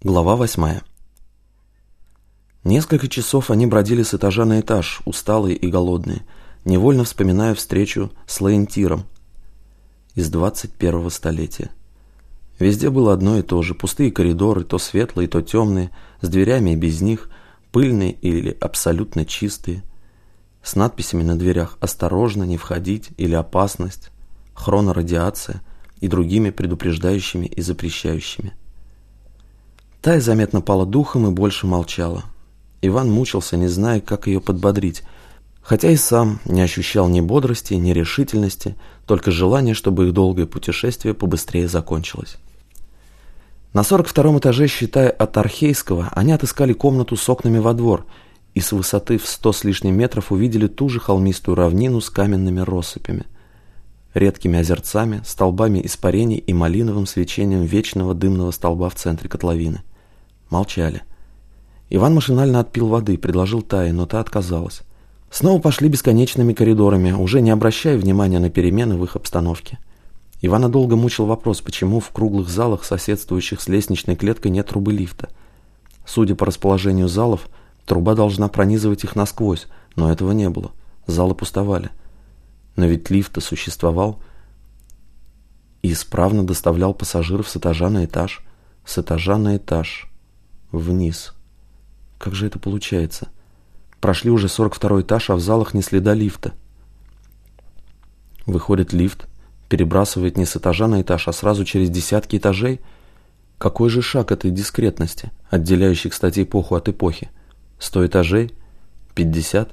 Глава восьмая. Несколько часов они бродили с этажа на этаж, усталые и голодные, невольно вспоминая встречу с Лаентиром из 21-го столетия. Везде было одно и то же, пустые коридоры, то светлые, то темные, с дверями и без них, пыльные или абсолютно чистые, с надписями на дверях «Осторожно, не входить» или «Опасность», «Хронорадиация» и другими предупреждающими и запрещающими. Тая заметно пала духом и больше молчала. Иван мучился, не зная, как ее подбодрить, хотя и сам не ощущал ни бодрости, ни решительности, только желание, чтобы их долгое путешествие побыстрее закончилось. На 42-м этаже, считая от Архейского, они отыскали комнату с окнами во двор и с высоты в сто с лишним метров увидели ту же холмистую равнину с каменными россыпями, редкими озерцами, столбами испарений и малиновым свечением вечного дымного столба в центре котловины. Молчали. Иван машинально отпил воды, предложил Тае, но та отказалась. Снова пошли бесконечными коридорами, уже не обращая внимания на перемены в их обстановке. Ивана долго мучил вопрос, почему в круглых залах, соседствующих с лестничной клеткой, нет трубы лифта. Судя по расположению залов, труба должна пронизывать их насквозь, но этого не было. Залы пустовали. Но ведь лифт-то существовал и исправно доставлял пассажиров с этажа на этаж, с этажа на этаж вниз. Как же это получается? Прошли уже 42 этаж, а в залах не следа лифта. Выходит лифт, перебрасывает не с этажа на этаж, а сразу через десятки этажей. Какой же шаг этой дискретности, отделяющий, кстати, эпоху от эпохи? Сто этажей? Пятьдесят?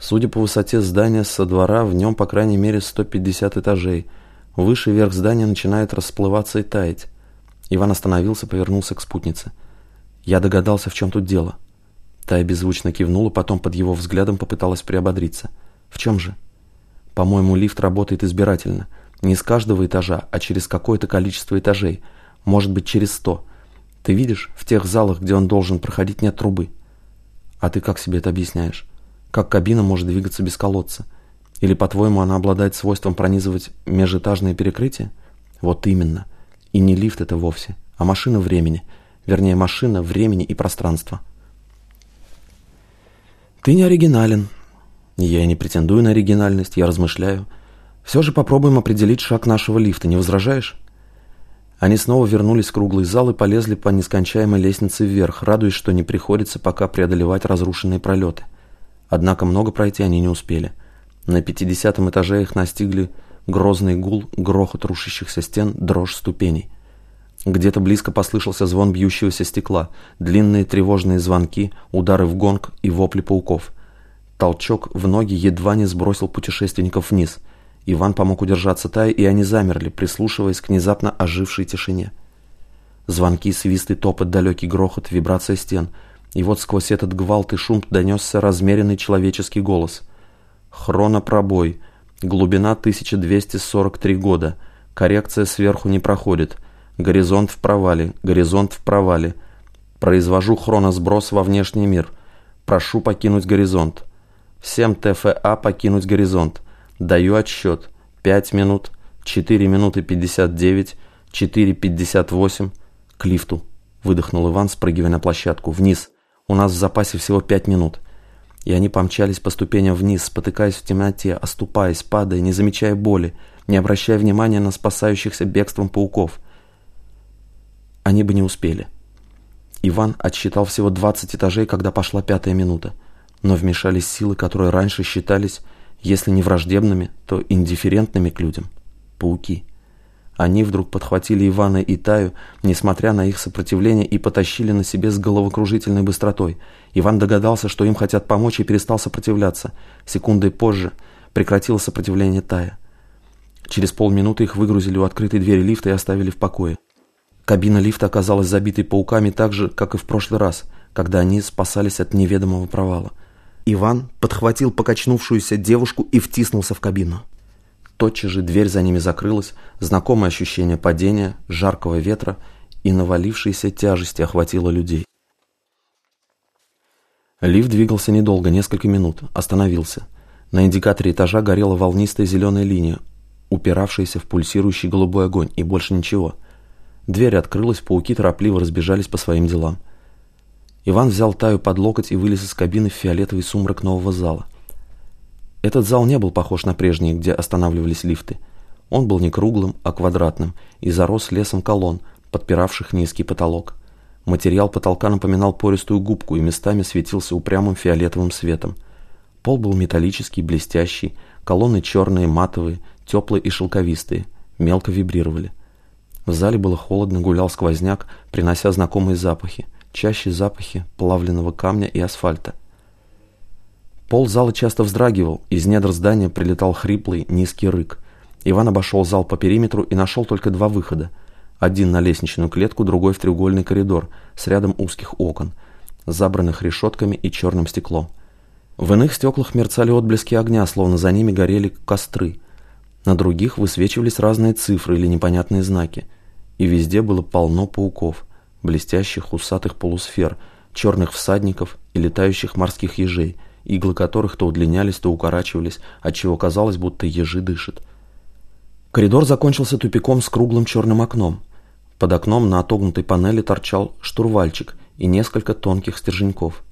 Судя по высоте здания со двора, в нем, по крайней мере, 150 этажей. Выше верх здания начинает расплываться и таять. Иван остановился, повернулся к спутнице. Я догадался, в чем тут дело. Тая беззвучно кивнула, потом под его взглядом попыталась приободриться. В чем же? По-моему, лифт работает избирательно. Не с каждого этажа, а через какое-то количество этажей. Может быть, через сто. Ты видишь, в тех залах, где он должен проходить, нет трубы. А ты как себе это объясняешь? Как кабина может двигаться без колодца? Или, по-твоему, она обладает свойством пронизывать межэтажные перекрытия? Вот именно. И не лифт это вовсе, а машина времени – Вернее, машина, времени и пространства. Ты не оригинален. Я не претендую на оригинальность, я размышляю. Все же попробуем определить шаг нашего лифта, не возражаешь? Они снова вернулись в круглый зал и полезли по нескончаемой лестнице вверх, радуясь, что не приходится пока преодолевать разрушенные пролеты. Однако много пройти они не успели. На пятидесятом этаже их настигли грозный гул, грохот рушащихся стен, дрожь ступеней. Где-то близко послышался звон бьющегося стекла, длинные тревожные звонки, удары в гонг и вопли пауков. Толчок в ноги едва не сбросил путешественников вниз. Иван помог удержаться Тай, и они замерли, прислушиваясь к внезапно ожившей тишине. Звонки, свист и топот, далекий грохот, вибрация стен. И вот сквозь этот гвалт и шум донесся размеренный человеческий голос. Хронопробой. Глубина 1243 года. Коррекция сверху не проходит. Горизонт в провале, горизонт в провале. Произвожу хроносброс во внешний мир. Прошу покинуть горизонт. Всем ТФА покинуть горизонт. Даю отсчет. 5 минут, 4 минуты 59, 4.58. К лифту. Выдохнул Иван, спрыгивая на площадку. Вниз. У нас в запасе всего 5 минут. И они помчались по ступеням вниз, спотыкаясь в темноте, оступаясь, падая, не замечая боли, не обращая внимания на спасающихся бегством пауков – они бы не успели. Иван отсчитал всего 20 этажей, когда пошла пятая минута. Но вмешались силы, которые раньше считались, если не враждебными, то индифферентными к людям. Пауки. Они вдруг подхватили Ивана и Таю, несмотря на их сопротивление, и потащили на себе с головокружительной быстротой. Иван догадался, что им хотят помочь, и перестал сопротивляться. Секундой позже прекратило сопротивление Тая. Через полминуты их выгрузили у открытой двери лифта и оставили в покое. Кабина лифта оказалась забитой пауками так же, как и в прошлый раз, когда они спасались от неведомого провала. Иван подхватил покачнувшуюся девушку и втиснулся в кабину. Тотчас же дверь за ними закрылась, знакомое ощущение падения, жаркого ветра и навалившейся тяжести охватило людей. Лифт двигался недолго, несколько минут, остановился. На индикаторе этажа горела волнистая зеленая линия, упиравшаяся в пульсирующий голубой огонь, и больше ничего – Дверь открылась, пауки торопливо разбежались по своим делам. Иван взял Таю под локоть и вылез из кабины в фиолетовый сумрак нового зала. Этот зал не был похож на прежние, где останавливались лифты. Он был не круглым, а квадратным и зарос лесом колонн, подпиравших низкий потолок. Материал потолка напоминал пористую губку и местами светился упрямым фиолетовым светом. Пол был металлический, блестящий, колонны черные, матовые, теплые и шелковистые, мелко вибрировали. В зале было холодно, гулял сквозняк, принося знакомые запахи, чаще запахи плавленного камня и асфальта. Пол зала часто вздрагивал, из недр здания прилетал хриплый, низкий рык. Иван обошел зал по периметру и нашел только два выхода. Один на лестничную клетку, другой в треугольный коридор с рядом узких окон, забранных решетками и черным стеклом. В иных стеклах мерцали отблески огня, словно за ними горели костры. На других высвечивались разные цифры или непонятные знаки. И везде было полно пауков, блестящих усатых полусфер, черных всадников и летающих морских ежей, иглы которых то удлинялись, то укорачивались, отчего казалось, будто ежи дышат. Коридор закончился тупиком с круглым черным окном. Под окном на отогнутой панели торчал штурвальчик и несколько тонких стерженьков.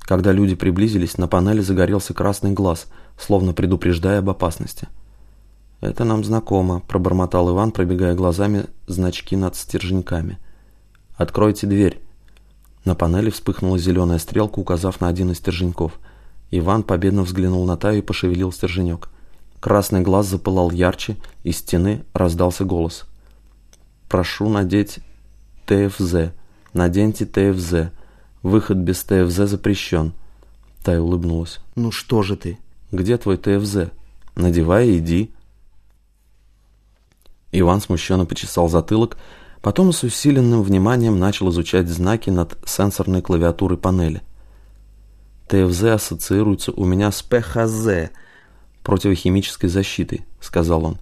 Когда люди приблизились, на панели загорелся красный глаз, словно предупреждая об опасности. «Это нам знакомо», – пробормотал Иван, пробегая глазами значки над стерженьками. «Откройте дверь». На панели вспыхнула зеленая стрелка, указав на один из стерженьков. Иван победно взглянул на Таю и пошевелил стерженек. Красный глаз запылал ярче, из стены раздался голос. «Прошу надеть ТФЗ. Наденьте ТФЗ. Выход без ТФЗ запрещен». Тая улыбнулась. «Ну что же ты?» «Где твой ТФЗ?» «Надевай и иди». Иван смущенно почесал затылок, потом с усиленным вниманием начал изучать знаки над сенсорной клавиатурой панели. ТФЗ ассоциируется у меня с ПХЗ, противохимической защитой, сказал он.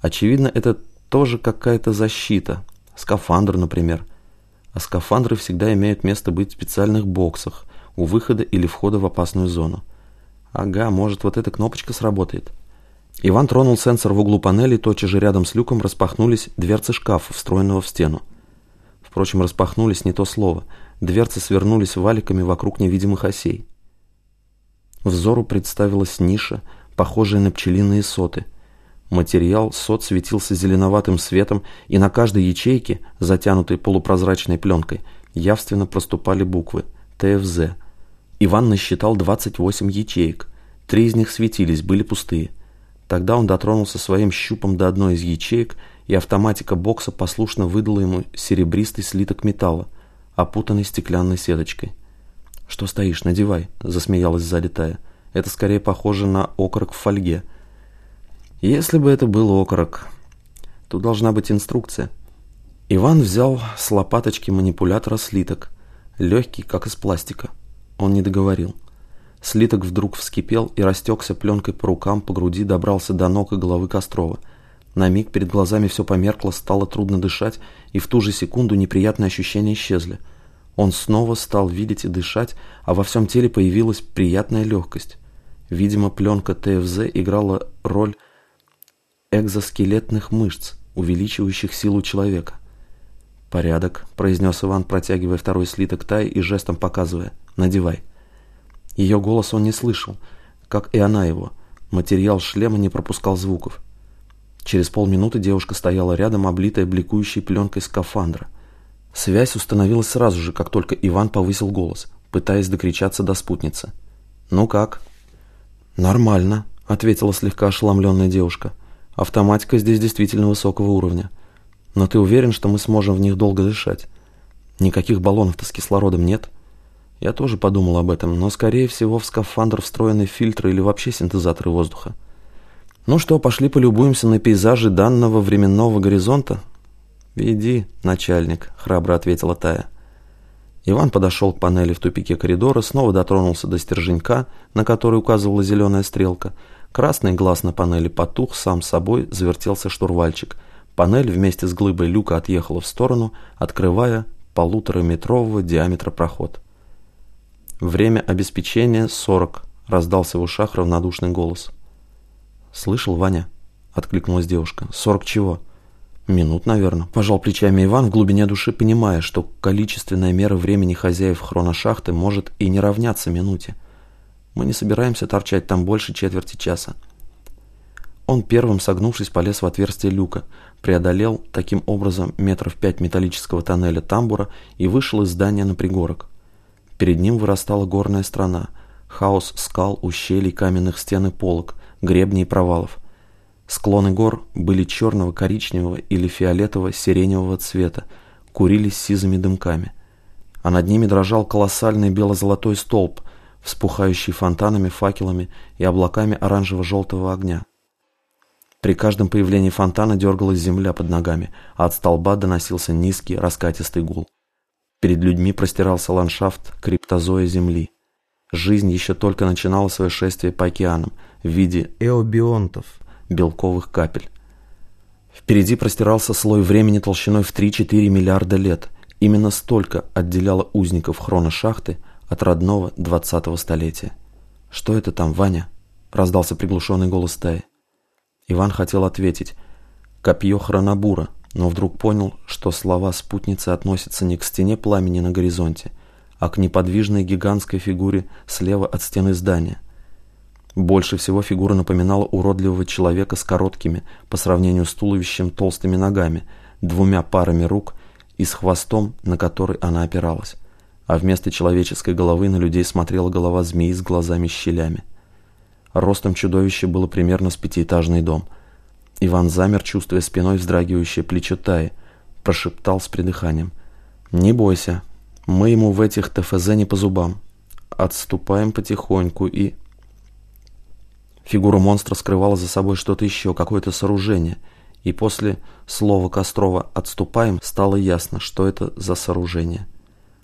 Очевидно, это тоже какая-то защита. Скафандр, например. А скафандры всегда имеют место быть в специальных боксах, у выхода или входа в опасную зону. Ага, может, вот эта кнопочка сработает. Иван тронул сенсор в углу панели, тотчас же рядом с люком распахнулись дверцы шкафа, встроенного в стену. Впрочем, распахнулись не то слово. Дверцы свернулись валиками вокруг невидимых осей. Взору представилась ниша, похожая на пчелиные соты. Материал сот светился зеленоватым светом, и на каждой ячейке, затянутой полупрозрачной пленкой, явственно проступали буквы ТФЗ. Иван насчитал 28 ячеек. Три из них светились, были пустые – Тогда он дотронулся своим щупом до одной из ячеек, и автоматика бокса послушно выдала ему серебристый слиток металла, опутанный стеклянной сеточкой. «Что стоишь, надевай», — засмеялась сзади Тая. «Это скорее похоже на окорок в фольге». «Если бы это был окорок. Тут должна быть инструкция». Иван взял с лопаточки манипулятора слиток, легкий, как из пластика. Он не договорил. Слиток вдруг вскипел и растекся пленкой по рукам, по груди, добрался до ног и головы Кострова. На миг перед глазами все померкло, стало трудно дышать, и в ту же секунду неприятные ощущения исчезли. Он снова стал видеть и дышать, а во всем теле появилась приятная легкость. Видимо, пленка ТФЗ играла роль экзоскелетных мышц, увеличивающих силу человека. «Порядок», — произнес Иван, протягивая второй слиток Тай и жестом показывая. «Надевай». Ее голос он не слышал, как и она его. Материал шлема не пропускал звуков. Через полминуты девушка стояла рядом, облитая бликующей пленкой скафандра. Связь установилась сразу же, как только Иван повысил голос, пытаясь докричаться до спутницы. «Ну как?» «Нормально», — ответила слегка ошеломленная девушка. «Автоматика здесь действительно высокого уровня. Но ты уверен, что мы сможем в них долго дышать? Никаких баллонов-то с кислородом нет?» Я тоже подумал об этом, но, скорее всего, в скафандр встроены фильтры или вообще синтезаторы воздуха. Ну что, пошли полюбуемся на пейзажи данного временного горизонта? «Иди, начальник», — храбро ответила Тая. Иван подошел к панели в тупике коридора, снова дотронулся до стерженька, на который указывала зеленая стрелка. Красный глаз на панели потух, сам собой завертелся штурвальчик. Панель вместе с глыбой люка отъехала в сторону, открывая полутораметрового диаметра проход. «Время обеспечения 40», — раздался в ушах равнодушный голос. «Слышал, Ваня?» — откликнулась девушка. «Сорок чего?» Минут, наверное. Пожал плечами Иван, в глубине души понимая, что количественная мера времени хозяев хроношахты может и не равняться минуте. Мы не собираемся торчать там больше четверти часа. Он первым, согнувшись, полез в отверстие люка, преодолел таким образом метров пять металлического тоннеля тамбура и вышел из здания на пригорок. Перед ним вырастала горная страна, хаос скал, ущелий, каменных стен и полок, гребней и провалов. Склоны гор были черного, коричневого или фиолетово-сиреневого цвета, курились сизыми дымками. А над ними дрожал колоссальный бело-золотой столб, вспухающий фонтанами, факелами и облаками оранжево-желтого огня. При каждом появлении фонтана дергалась земля под ногами, а от столба доносился низкий раскатистый гул. Перед людьми простирался ландшафт криптозоя земли. Жизнь еще только начинала свое шествие по океанам в виде эобионтов, белковых капель. Впереди простирался слой времени толщиной в 3-4 миллиарда лет. Именно столько отделяло узников хроношахты от родного 20-го столетия. «Что это там, Ваня?» – раздался приглушенный голос стаи. Иван хотел ответить «Копье Хронобура», но вдруг понял, что слова спутницы относятся не к стене пламени на горизонте, а к неподвижной гигантской фигуре слева от стены здания. Больше всего фигура напоминала уродливого человека с короткими, по сравнению с туловищем, толстыми ногами, двумя парами рук и с хвостом, на который она опиралась. А вместо человеческой головы на людей смотрела голова змеи с глазами-щелями. Ростом чудовище было примерно с пятиэтажный дом. Иван замер, чувствуя спиной вздрагивающее плечо Таи, прошептал с придыханием. «Не бойся, мы ему в этих ТФЗ не по зубам. Отступаем потихоньку и...» Фигура монстра скрывала за собой что-то еще, какое-то сооружение, и после слова Кострова «отступаем» стало ясно, что это за сооружение.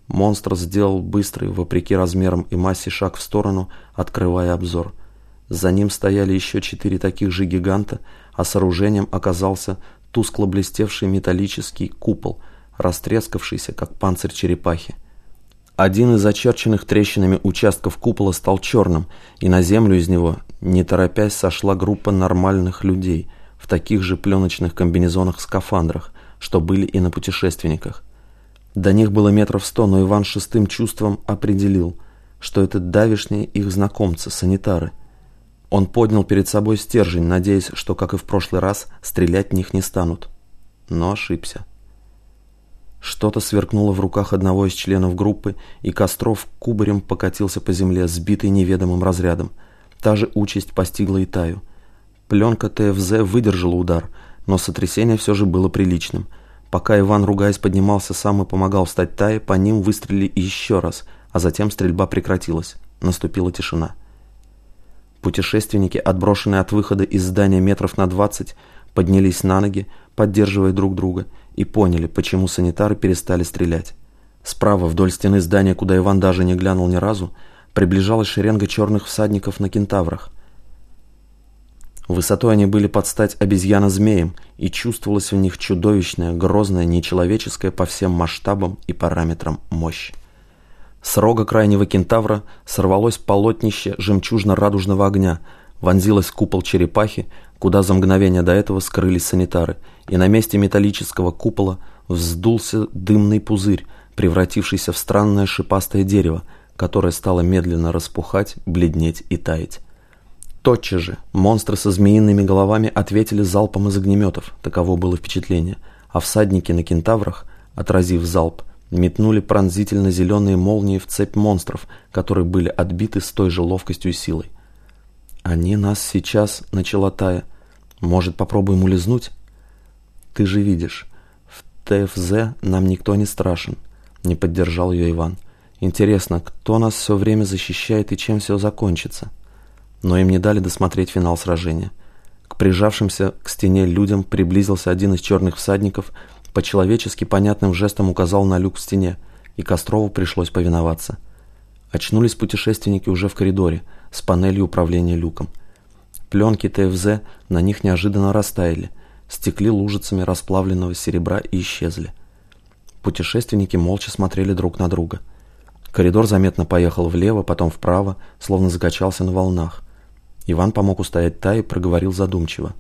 Монстр сделал быстрый, вопреки размерам и массе, шаг в сторону, открывая обзор. За ним стояли еще четыре таких же гиганта, а сооружением оказался тускло блестевший металлический купол, растрескавшийся, как панцирь черепахи. Один из очерченных трещинами участков купола стал черным, и на землю из него, не торопясь, сошла группа нормальных людей в таких же пленочных комбинезонах-скафандрах, что были и на путешественниках. До них было метров сто, но Иван шестым чувством определил, что это давишние их знакомцы, санитары – он поднял перед собой стержень, надеясь, что, как и в прошлый раз, стрелять в них не станут. Но ошибся. Что-то сверкнуло в руках одного из членов группы, и Костров кубарем покатился по земле, сбитый неведомым разрядом. Та же участь постигла и Таю. Пленка ТФЗ выдержала удар, но сотрясение все же было приличным. Пока Иван, ругаясь, поднимался сам и помогал встать Тае, по ним выстрелили еще раз, а затем стрельба прекратилась. Наступила тишина. Путешественники, отброшенные от выхода из здания метров на двадцать, поднялись на ноги, поддерживая друг друга, и поняли, почему санитары перестали стрелять. Справа, вдоль стены здания, куда Иван даже не глянул ни разу, приближалась шеренга черных всадников на кентаврах. Высотой они были под стать обезьяна-змеем, и чувствовалась в них чудовищная, грозная, нечеловеческая по всем масштабам и параметрам мощь. С рога крайнего кентавра сорвалось полотнище жемчужно-радужного огня, вонзилось купол черепахи, куда за мгновение до этого скрылись санитары, и на месте металлического купола вздулся дымный пузырь, превратившийся в странное шипастое дерево, которое стало медленно распухать, бледнеть и таять. Тотчас же монстры со змеиными головами ответили залпом из огнеметов, таково было впечатление, а всадники на кентаврах, отразив залп, метнули пронзительно зеленые молнии в цепь монстров, которые были отбиты с той же ловкостью и силой. «Они нас сейчас», — начала Тая. «Может, попробуем улизнуть?» «Ты же видишь, в ТФЗ нам никто не страшен», — не поддержал ее Иван. «Интересно, кто нас все время защищает и чем все закончится?» Но им не дали досмотреть финал сражения. К прижавшимся к стене людям приблизился один из черных всадников по-человечески понятным жестом указал на люк в стене, и Кострову пришлось повиноваться. Очнулись путешественники уже в коридоре, с панелью управления люком. Пленки ТФЗ на них неожиданно растаяли, стекли лужицами расплавленного серебра и исчезли. Путешественники молча смотрели друг на друга. Коридор заметно поехал влево, потом вправо, словно закачался на волнах. Иван помог устоять Тае и проговорил задумчиво.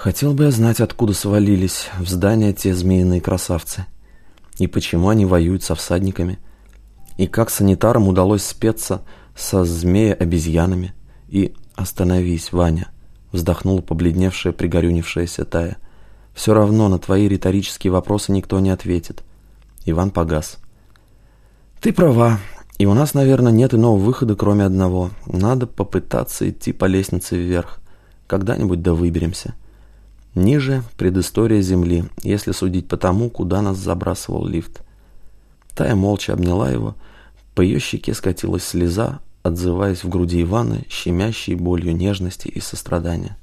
Хотел бы я знать, откуда свалились в здание те змеиные красавцы. И почему они воюют со всадниками. И как санитарам удалось спеться со змея-обезьянами. И «Остановись, Ваня», — вздохнула побледневшая, пригорюнившаяся Тая. «Все равно на твои риторические вопросы никто не ответит». Иван погас. «Ты права. И у нас, наверное, нет иного выхода, кроме одного. Надо попытаться идти по лестнице вверх. Когда-нибудь да выберемся. Ниже предыстория Земли, если судить по тому, куда нас забрасывал лифт. Тая молча обняла его. По ее щеке скатилась слеза, отзываясь в груди Ивана щемящей болью нежности и сострадания.